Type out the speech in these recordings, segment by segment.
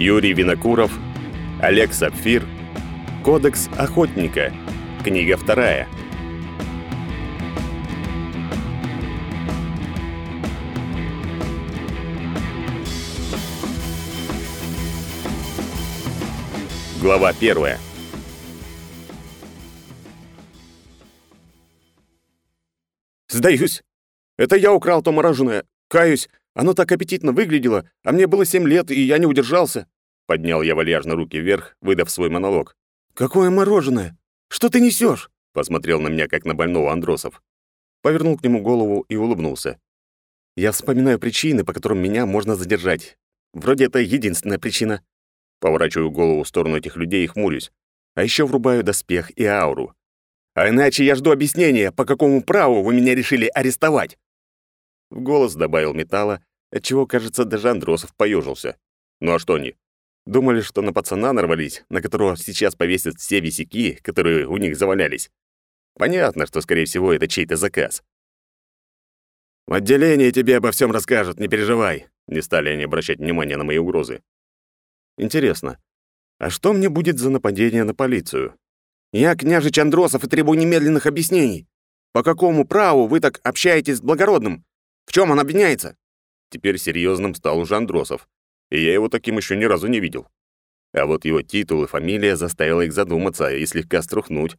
Юрий Винокуров, Олег Сапфир, Кодекс охотника, книга вторая. Глава первая. «Сдаюсь! Это я украл то мороженое. Каюсь, оно так аппетитно выглядело, а мне было семь лет, и я не удержался». Поднял я вальяжно руки вверх, выдав свой монолог. «Какое мороженое? Что ты несешь? Посмотрел на меня, как на больного Андросов. Повернул к нему голову и улыбнулся. «Я вспоминаю причины, по которым меня можно задержать. Вроде это единственная причина». Поворачиваю голову в сторону этих людей и хмурюсь. А еще врубаю доспех и ауру. А иначе я жду объяснения, по какому праву вы меня решили арестовать. В голос добавил металла, отчего, кажется, даже Андросов поежился. Ну а что они? Думали, что на пацана нарвались, на которого сейчас повесят все висяки, которые у них завалялись. Понятно, что, скорее всего, это чей-то заказ. «В отделении тебе обо всем расскажут, не переживай», — не стали они обращать внимания на мои угрозы. Интересно, а что мне будет за нападение на полицию? Я княжич Андросов и требую немедленных объяснений. По какому праву вы так общаетесь с благородным? В чем он обвиняется? Теперь серьезным стал уже Андросов, и я его таким еще ни разу не видел. А вот его титул и фамилия заставила их задуматься и слегка струхнуть.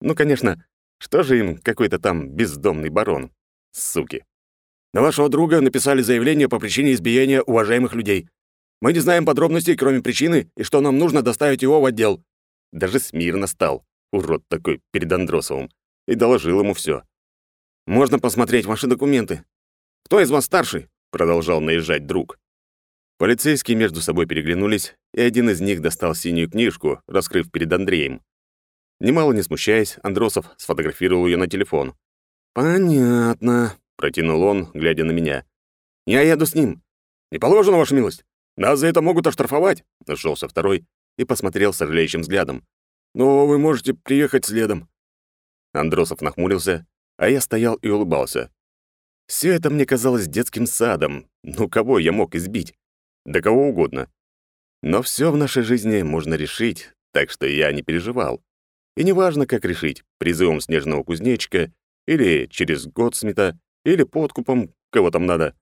Ну, конечно, что же им какой-то там бездомный барон? Суки. На вашего друга написали заявление по причине избиения уважаемых людей. Мы не знаем подробностей, кроме причины, и что нам нужно доставить его в отдел. Даже смирно стал, урод такой, перед Андросовым, и доложил ему все. «Можно посмотреть ваши документы? Кто из вас старший?» — продолжал наезжать друг. Полицейские между собой переглянулись, и один из них достал синюю книжку, раскрыв перед Андреем. Немало не смущаясь, Андросов сфотографировал ее на телефон. «Понятно», — протянул он, глядя на меня. «Я еду с ним. Не положено, ваша милость. Нас за это могут оштрафовать», — нашелся второй, и посмотрел сожалеющим взглядом. «Но вы можете приехать следом». Андросов нахмурился, а я стоял и улыбался. Все это мне казалось детским садом. Ну, кого я мог избить? Да кого угодно. Но все в нашей жизни можно решить, так что я не переживал. И неважно, как решить, призывом снежного кузнечика, или через год смета, или подкупом, кого там надо.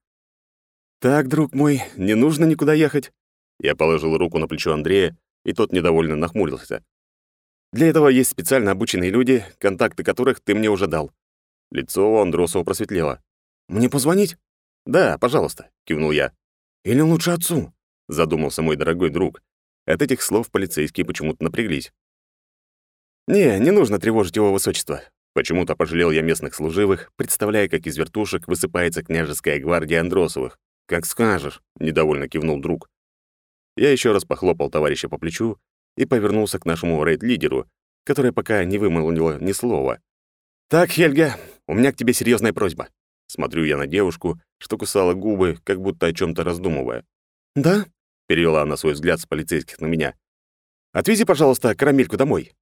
«Так, друг мой, не нужно никуда ехать». Я положил руку на плечо Андрея и тот недовольно нахмурился. «Для этого есть специально обученные люди, контакты которых ты мне уже дал». Лицо у Андросова просветлело. «Мне позвонить?» «Да, пожалуйста», — кивнул я. «Или лучше отцу?» — задумался мой дорогой друг. От этих слов полицейские почему-то напряглись. «Не, не нужно тревожить его высочество». Почему-то пожалел я местных служивых, представляя, как из вертушек высыпается княжеская гвардия Андросовых. «Как скажешь», — недовольно кивнул друг. Я еще раз похлопал товарища по плечу и повернулся к нашему рейд-лидеру, который пока не вымолвила ни слова. «Так, Хельга, у меня к тебе серьезная просьба». Смотрю я на девушку, что кусала губы, как будто о чем то раздумывая. «Да?» — перевела она свой взгляд с полицейских на меня. «Отвези, пожалуйста, карамельку домой».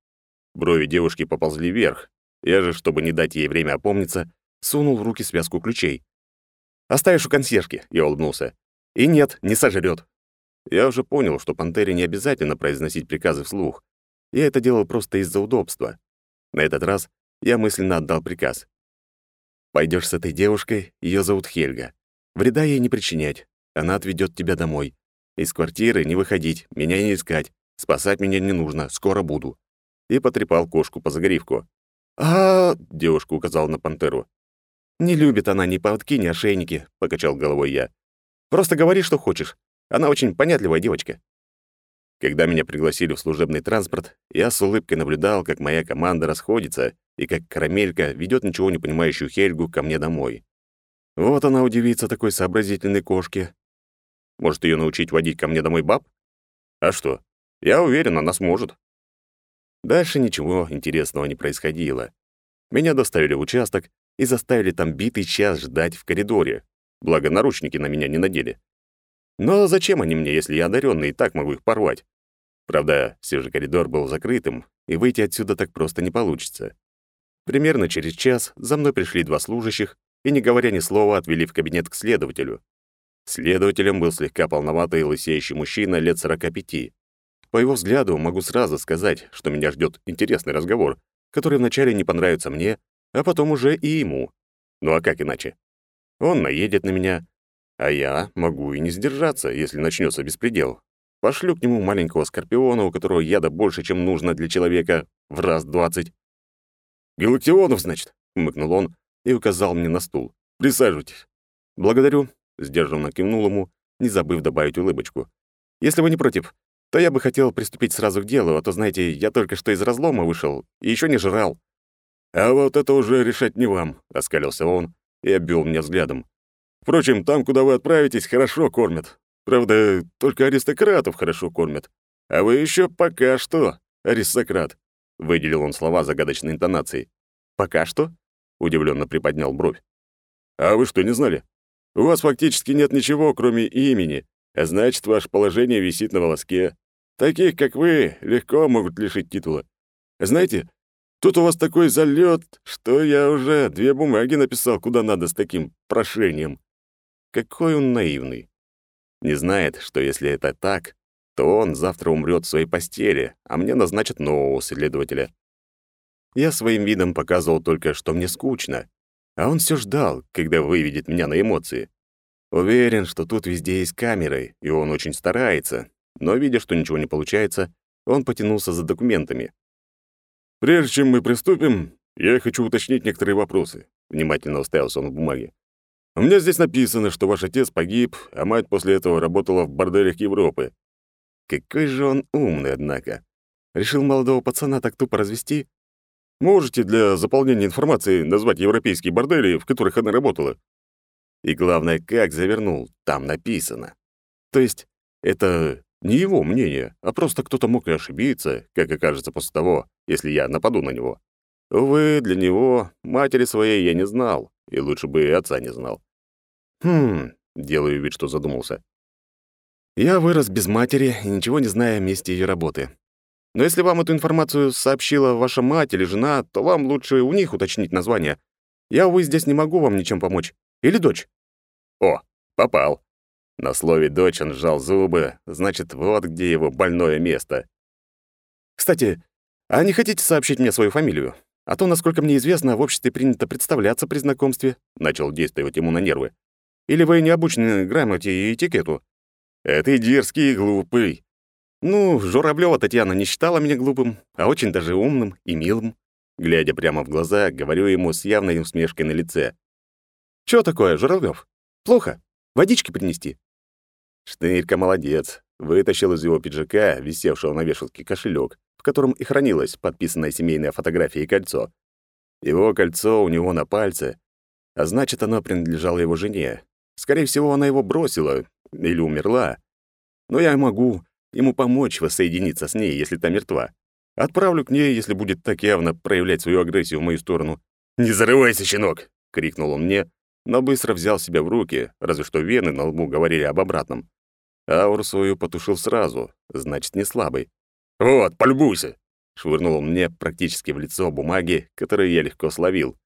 Брови девушки поползли вверх. Я же, чтобы не дать ей время опомниться, сунул в руки связку ключей. «Оставишь у консьержки», — я улыбнулся. «И нет, не сожрет. Я уже понял, что пантере не обязательно произносить приказы вслух. Я это делал просто из-за удобства. На этот раз я мысленно отдал приказ. Пойдешь с этой девушкой, ее зовут Хельга. Вреда ей не причинять. Она отведет тебя домой. Из квартиры не выходить, меня не искать. Спасать меня не нужно, скоро буду. И потрепал кошку по загривку. А, девушка указала на пантеру. Не любит она ни поводки, ни ошейники, покачал головой я. Просто говори, что хочешь. Она очень понятливая девочка. Когда меня пригласили в служебный транспорт, я с улыбкой наблюдал, как моя команда расходится и как карамелька ведет ничего не понимающую Хельгу ко мне домой. Вот она удивится такой сообразительной кошке. Может, ее научить водить ко мне домой баб? А что? Я уверен, она сможет. Дальше ничего интересного не происходило. Меня доставили в участок и заставили там битый час ждать в коридоре. Благо, наручники на меня не надели. Но зачем они мне, если я одаренный и так могу их порвать? Правда, все же коридор был закрытым, и выйти отсюда так просто не получится. Примерно через час за мной пришли два служащих и, не говоря ни слова, отвели в кабинет к следователю. Следователем был слегка полноватый лысеющий мужчина лет 45. По его взгляду могу сразу сказать, что меня ждет интересный разговор, который вначале не понравится мне, а потом уже и ему. Ну а как иначе? Он наедет на меня, а я могу и не сдержаться, если начнется беспредел. Пошлю к нему маленького скорпиона, у которого яда больше, чем нужно для человека, в раз двадцать. «Галактионов, значит?» — хмыкнул он и указал мне на стул. «Присаживайтесь». «Благодарю», — сдержанно кивнул ему, не забыв добавить улыбочку. «Если вы не против, то я бы хотел приступить сразу к делу, а то, знаете, я только что из разлома вышел и еще не жрал». «А вот это уже решать не вам», — оскалился он и обвел меня взглядом. «Впрочем, там, куда вы отправитесь, хорошо кормят. Правда, только аристократов хорошо кормят. А вы еще пока что аристократ», — выделил он слова загадочной интонацией. «Пока что?» — удивленно приподнял бровь. «А вы что, не знали? У вас фактически нет ничего, кроме имени, а значит, ваше положение висит на волоске. Таких, как вы, легко могут лишить титула. Знаете, тут у вас такой залет, что я уже две бумаги написал, куда надо с таким прошением. Какой он наивный. Не знает, что если это так, то он завтра умрет в своей постели, а мне назначат нового следователя. Я своим видом показывал только, что мне скучно, а он все ждал, когда выведет меня на эмоции. Уверен, что тут везде есть камеры, и он очень старается, но, видя, что ничего не получается, он потянулся за документами. «Прежде чем мы приступим, я хочу уточнить некоторые вопросы», — внимательно уставился он в бумаге. «У меня здесь написано, что ваш отец погиб, а мать после этого работала в борделях Европы». Какой же он умный, однако. Решил молодого пацана так тупо развести? Можете для заполнения информации назвать европейские бордели, в которых она работала? И главное, как завернул, там написано. То есть это не его мнение, а просто кто-то мог и ошибиться, как окажется после того, если я нападу на него. Увы, для него матери своей я не знал, и лучше бы и отца не знал. Хм, делаю вид, что задумался. Я вырос без матери и ничего не знаю о месте ее работы. Но если вам эту информацию сообщила ваша мать или жена, то вам лучше у них уточнить название. Я, увы, здесь не могу вам ничем помочь. Или дочь. О, попал. На слове «дочь» он сжал зубы, значит, вот где его больное место. Кстати, а не хотите сообщить мне свою фамилию? А то, насколько мне известно, в обществе принято представляться при знакомстве. Начал действовать ему на нервы. Или вы не обучены грамоте и этикету? Это дерзкий и глупый. Ну, Журавлёва Татьяна не считала меня глупым, а очень даже умным и милым. Глядя прямо в глаза, говорю ему с явной усмешкой на лице. «Чё такое, Журавлёв? Плохо? Водички принести?» Штырька молодец. Вытащил из его пиджака, висевшего на вешалке, кошелек, в котором и хранилась подписанная семейная фотография и кольцо. Его кольцо у него на пальце, а значит, оно принадлежало его жене. Скорее всего, она его бросила или умерла. Но я могу ему помочь воссоединиться с ней, если та мертва. Отправлю к ней, если будет так явно проявлять свою агрессию в мою сторону. «Не зарывайся, щенок!» — крикнул он мне, но быстро взял себя в руки, разве что вены на лбу говорили об обратном. Ауру свою потушил сразу, значит, не слабый. «Вот, полюбуйся!» — швырнул он мне практически в лицо бумаги, которые я легко словил.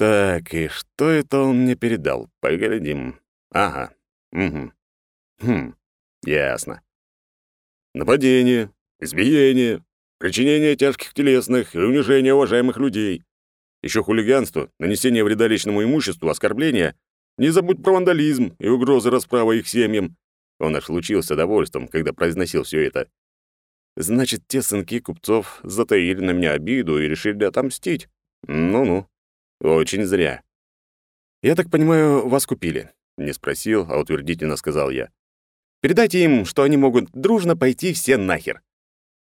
«Так, и что это он мне передал? Поглядим. Ага. Угу. Хм. Ясно. Нападение, избиение, причинение тяжких телесных и унижение уважаемых людей. Еще хулиганство, нанесение вреда личному имуществу, оскорбление. Не забудь про вандализм и угрозы расправы их семьям. Он аж лучился довольством, когда произносил все это. Значит, те сынки купцов затаили на меня обиду и решили отомстить. Ну-ну. Очень зря. Я так понимаю, вас купили. Не спросил, а утвердительно сказал я. Передайте им, что они могут дружно пойти все нахер.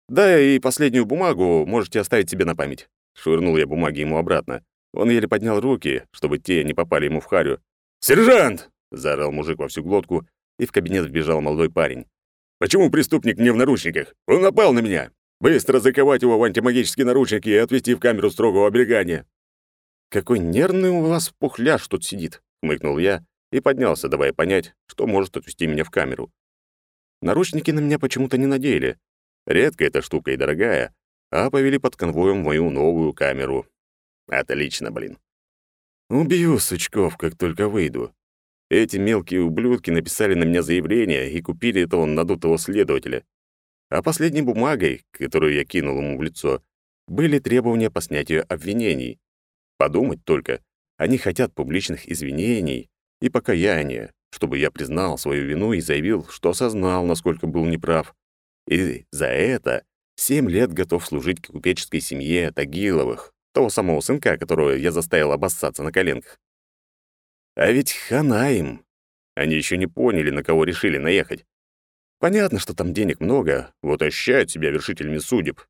Да и последнюю бумагу можете оставить себе на память. Швырнул я бумаги ему обратно. Он еле поднял руки, чтобы те не попали ему в харю. «Сержант!» — заорал мужик во всю глотку, и в кабинет вбежал молодой парень. «Почему преступник не в наручниках? Он напал на меня! Быстро заковать его в антимагические наручники и отвезти в камеру строгого оберегания!» «Какой нервный у вас пухляш тут сидит!» — хмыкнул я и поднялся, давая понять, что может отвезти меня в камеру. Наручники на меня почему-то не надели. Редкая эта штука и дорогая, а повели под конвоем мою новую камеру. Отлично, блин. Убью сучков, как только выйду. Эти мелкие ублюдки написали на меня заявление и купили этого надутого следователя. А последней бумагой, которую я кинул ему в лицо, были требования по снятию обвинений. Подумать только, они хотят публичных извинений и покаяния, чтобы я признал свою вину и заявил, что осознал, насколько был неправ. И за это семь лет готов служить купеческой семье Тагиловых, того самого сынка, которого я заставил обоссаться на коленках. А ведь хана им. Они еще не поняли, на кого решили наехать. Понятно, что там денег много, вот ощущают себя вершителями судеб.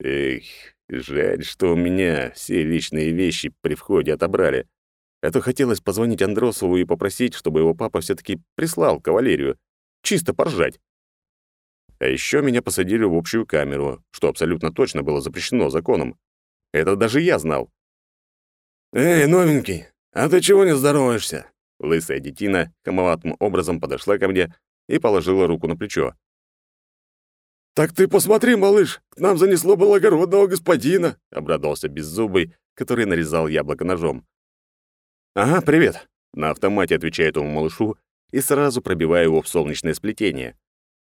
Эх, жаль, что у меня все личные вещи при входе отобрали. А то хотелось позвонить Андросову и попросить, чтобы его папа все таки прислал кавалерию. Чисто поржать. А еще меня посадили в общую камеру, что абсолютно точно было запрещено законом. Это даже я знал. «Эй, новенький, а ты чего не здороваешься?» Лысая детина хамоватым образом подошла ко мне и положила руку на плечо. «Так ты посмотри, малыш, к нам занесло благородного господина!» — обрадовался Беззубый, который нарезал яблоко ножом. «Ага, привет!» — на автомате отвечает ему малышу и сразу пробиваю его в солнечное сплетение.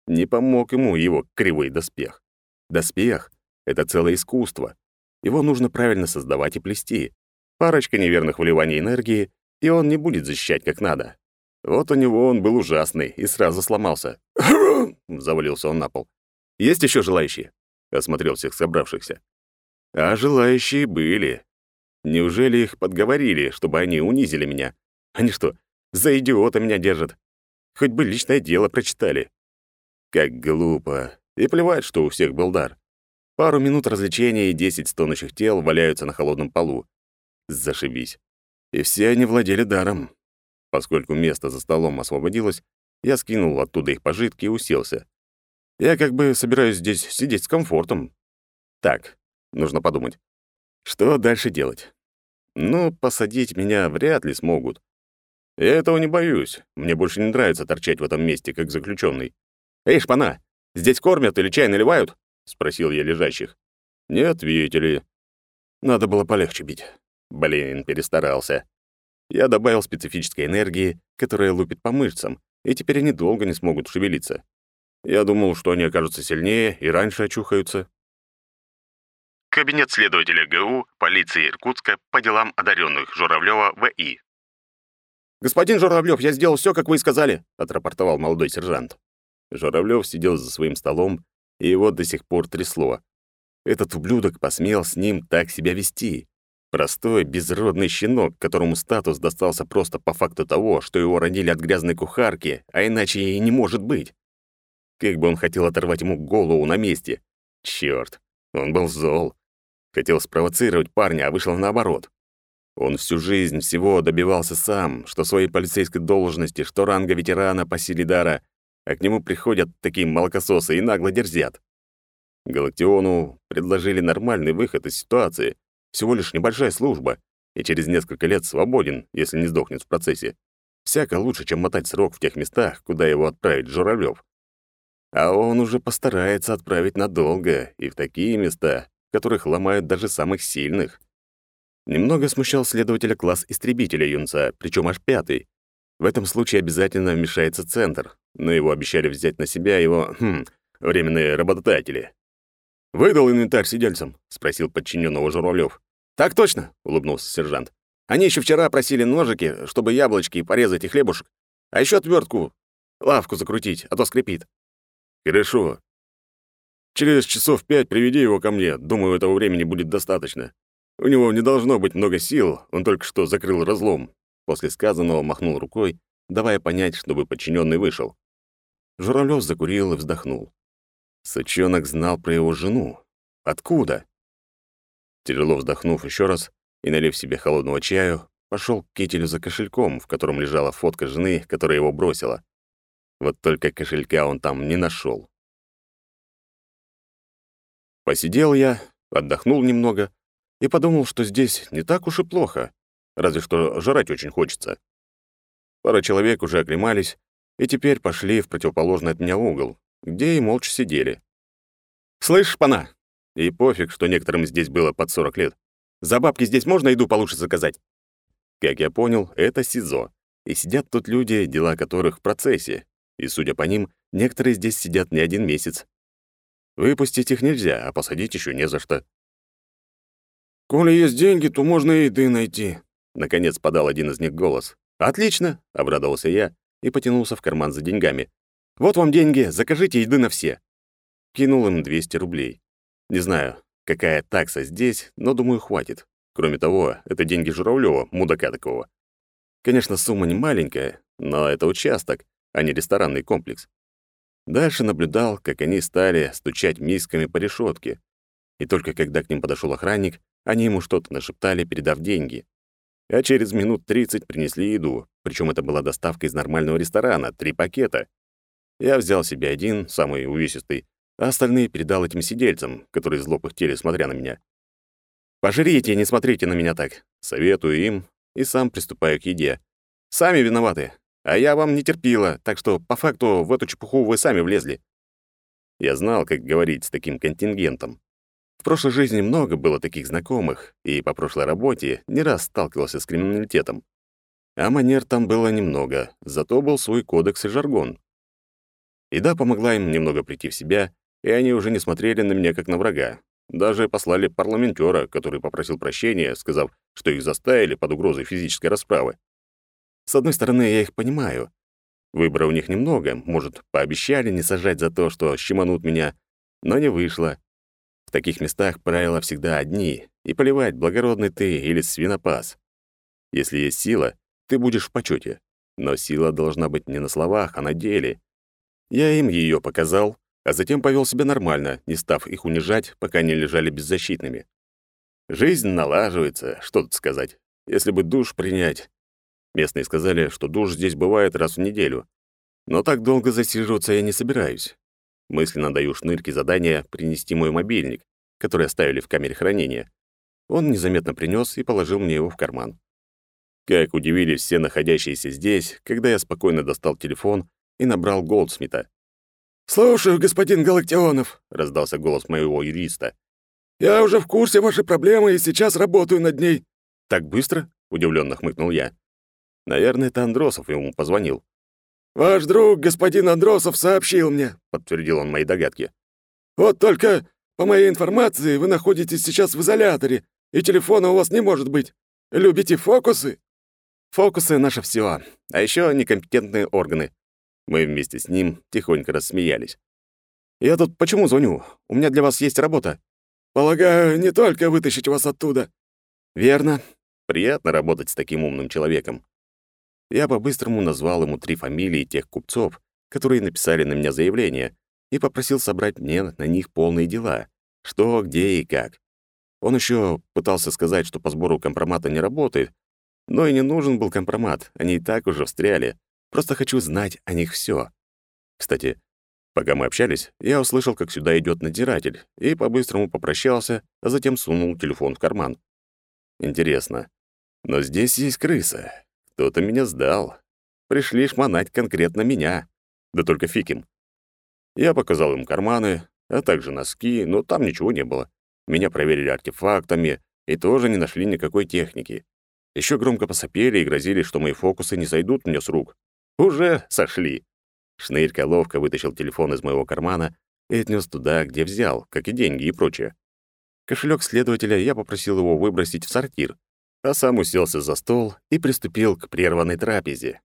Не помог ему его кривой доспех. Доспех — это целое искусство. Его нужно правильно создавать и плести. Парочка неверных вливаний энергии, и он не будет защищать как надо. Вот у него он был ужасный и сразу сломался. Завалился он на пол. «Есть еще желающие?» — осмотрел всех собравшихся. А желающие были. Неужели их подговорили, чтобы они унизили меня? Они что, за идиота меня держат? Хоть бы личное дело прочитали. Как глупо. И плевать, что у всех был дар. Пару минут развлечения и десять стонущих тел валяются на холодном полу. Зашибись. И все они владели даром. Поскольку место за столом освободилось, я скинул оттуда их пожитки и уселся. Я как бы собираюсь здесь сидеть с комфортом. Так, нужно подумать. Что дальше делать? Ну, посадить меня вряд ли смогут. Я этого не боюсь. Мне больше не нравится торчать в этом месте, как заключенный. «Эй, шпана, здесь кормят или чай наливают?» — спросил я лежащих. Не ответили. Надо было полегче бить. Блин, перестарался. Я добавил специфической энергии, которая лупит по мышцам, и теперь они долго не смогут шевелиться. Я думал, что они окажутся сильнее и раньше очухаются. Кабинет следователя ГУ полиции Иркутска по делам одаренных Журавлева В.И. «Господин Журавлев, я сделал все, как вы и сказали», — отрапортовал молодой сержант. Журавлев сидел за своим столом, и его до сих пор трясло. Этот ублюдок посмел с ним так себя вести. Простой, безродный щенок, которому статус достался просто по факту того, что его родили от грязной кухарки, а иначе и не может быть. Как бы он хотел оторвать ему голову на месте. Чёрт, он был зол. Хотел спровоцировать парня, а вышло наоборот. Он всю жизнь всего добивался сам, что своей полицейской должности, что ранга ветерана по силе дара, а к нему приходят такие молокососы и нагло дерзят. Галактиону предложили нормальный выход из ситуации, всего лишь небольшая служба, и через несколько лет свободен, если не сдохнет в процессе. Всяко лучше, чем мотать срок в тех местах, куда его отправит Журавлёв. А он уже постарается отправить надолго и в такие места, которых ломают даже самых сильных. Немного смущал следователя класс истребителя юнца, причем аж пятый. В этом случае обязательно вмешается центр, но его обещали взять на себя его, хм, временные работодатели. «Выдал инвентарь сидельцам?» — спросил подчиненного Журавлёв. «Так точно!» — улыбнулся сержант. «Они еще вчера просили ножики, чтобы яблочки порезать и хлебушек. А еще отвертку, лавку закрутить, а то скрипит». «Хорошо. Через часов пять приведи его ко мне. Думаю, этого времени будет достаточно. У него не должно быть много сил, он только что закрыл разлом». После сказанного махнул рукой, давая понять, чтобы подчиненный вышел. Журавлёв закурил и вздохнул. Сучонок знал про его жену. Откуда? Тяжело вздохнув еще раз и налив себе холодного чаю, пошел к кителю за кошельком, в котором лежала фотка жены, которая его бросила. Вот только кошелька он там не нашел. Посидел я, отдохнул немного и подумал, что здесь не так уж и плохо, разве что жрать очень хочется. Пара человек уже оклемались и теперь пошли в противоположный от меня угол, где и молча сидели. «Слышь, пана!» И пофиг, что некоторым здесь было под 40 лет. «За бабки здесь можно еду получше заказать?» Как я понял, это СИЗО. и сидят тут люди, дела которых в процессе, и, судя по ним, некоторые здесь сидят не один месяц. Выпустить их нельзя, а посадить еще не за что. «Коли есть деньги, то можно и еды найти», — наконец подал один из них голос. «Отлично!» — обрадовался я и потянулся в карман за деньгами. «Вот вам деньги, закажите еды на все». Кинул им 200 рублей. Не знаю, какая такса здесь, но, думаю, хватит. Кроме того, это деньги Журавлёва, мудака такого. Конечно, сумма не маленькая, но это участок, а не ресторанный комплекс. Дальше наблюдал, как они стали стучать мисками по решетке. И только когда к ним подошел охранник, они ему что-то нашептали, передав деньги. А через минут 30 принесли еду, причем это была доставка из нормального ресторана, три пакета. Я взял себе один, самый увесистый, а остальные передал этим сидельцам, которые зло пыхтели, смотря на меня. «Пожрите, не смотрите на меня так», — советую им и сам приступаю к еде. «Сами виноваты, а я вам не терпила, так что по факту в эту чепуху вы сами влезли». Я знал, как говорить с таким контингентом. В прошлой жизни много было таких знакомых, и по прошлой работе не раз сталкивался с криминалитетом. А манер там было немного, зато был свой кодекс и жаргон. Еда помогла им немного прийти в себя, и они уже не смотрели на меня как на врага. Даже послали парламентера, который попросил прощения, сказав, что их заставили под угрозой физической расправы. С одной стороны, я их понимаю. Выбора у них немного, может, пообещали не сажать за то, что щеманут меня, но не вышло. В таких местах правила всегда одни, и поливать, благородный ты или свинопас. Если есть сила, ты будешь в почете, но сила должна быть не на словах, а на деле. Я им ее показал, а затем повел себя нормально, не став их унижать, пока они лежали беззащитными. Жизнь налаживается, что тут сказать. Если бы душ принять. Местные сказали, что душ здесь бывает раз в неделю. Но так долго засиживаться я не собираюсь. Мысленно даю шнырке задание принести мой мобильник, который оставили в камере хранения. Он незаметно принес и положил мне его в карман. Как удивились все находящиеся здесь, когда я спокойно достал телефон и набрал Голдсмита. «Слушаю, господин Галактионов», — раздался голос моего юриста. «Я уже в курсе вашей проблемы и сейчас работаю над ней». «Так быстро?» — удивленно хмыкнул я. Наверное, это Андросов ему позвонил. «Ваш друг, господин Андросов, сообщил мне», — подтвердил он мои догадки. «Вот только, по моей информации, вы находитесь сейчас в изоляторе, и телефона у вас не может быть. Любите фокусы?» «Фокусы — наше все, а еще некомпетентные органы. Мы вместе с ним тихонько рассмеялись. «Я тут почему звоню? У меня для вас есть работа». «Полагаю, не только вытащить вас оттуда». «Верно. Приятно работать с таким умным человеком». Я по-быстрому назвал ему три фамилии тех купцов, которые написали на меня заявление, и попросил собрать мне на них полные дела. Что, где и как. Он еще пытался сказать, что по сбору компромата не работает, но и не нужен был компромат, они и так уже встряли. Просто хочу знать о них все. Кстати, пока мы общались, я услышал, как сюда идет надзиратель, и по-быстрому попрощался, а затем сунул телефон в карман. Интересно. Но здесь есть крыса. Кто-то меня сдал. Пришли шмонать конкретно меня. Да только фиг им. Я показал им карманы, а также носки, но там ничего не было. Меня проверили артефактами и тоже не нашли никакой техники. Еще громко посопели и грозили, что мои фокусы не сойдут мне с рук. Уже сошли. Шнырька ловко вытащил телефон из моего кармана и отнес туда, где взял, как и деньги и прочее. Кошелек следователя я попросил его выбросить в сортир, а сам уселся за стол и приступил к прерванной трапезе.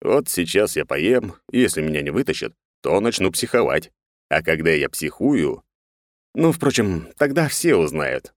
Вот сейчас я поем, и если меня не вытащат, то начну психовать. А когда я психую... Ну, впрочем, тогда все узнают.